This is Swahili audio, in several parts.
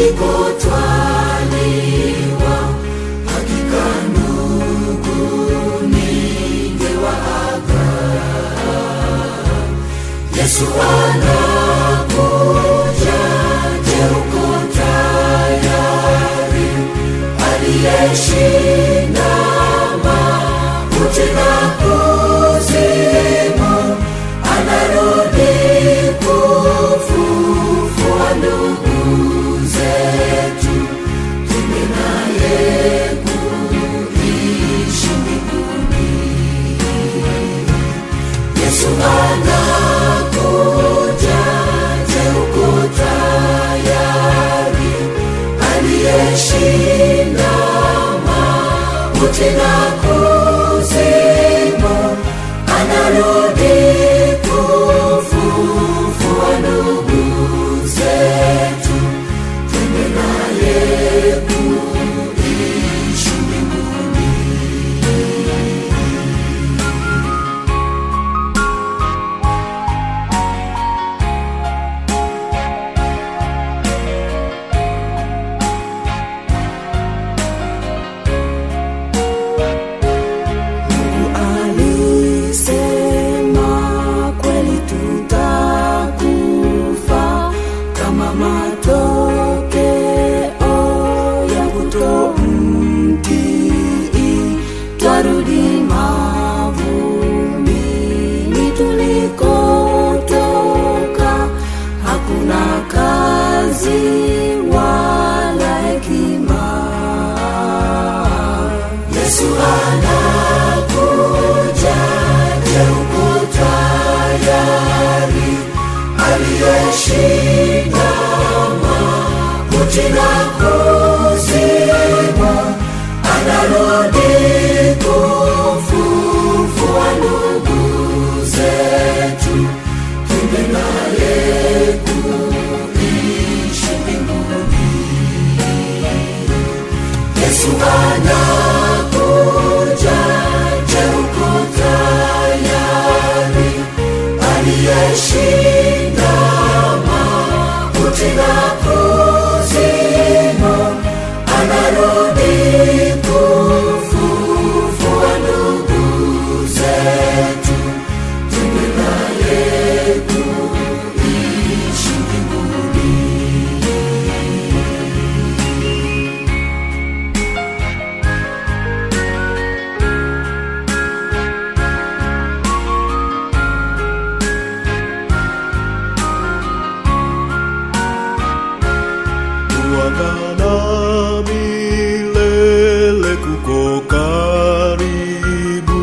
tulikotwaliwa hakika ndugu ningewaaga yesu anakuja je tayari? Aliyeshinda mauti mauti aliyeshinda mauti na kuzimu anarudi kufufua ndugu zetu twende naye kuishi mbinguni. Yesu anakuja je uko tayari aliyeshinda kuagana milele kuko karibu.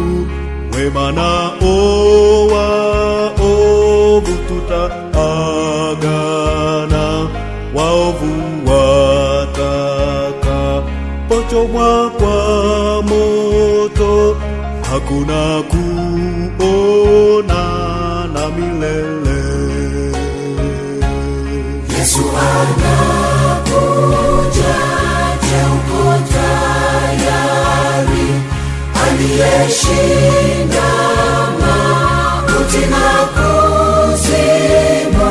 Wema na owa ovu tutaagana. Waovu wataka pochomwa kwa moto hakuna kuonana milele. Yesu anakuja, je, uko tayari? Aliyeshinda mauti na kuzimu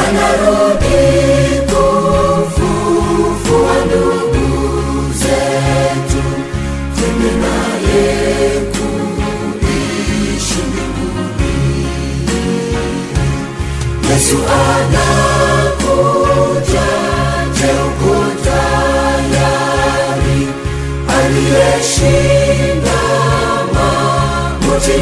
anarudi kufufua ndugu zetu, twende naye kuishi mbinguni. Yesu anakuja, Aliyeshinda mauti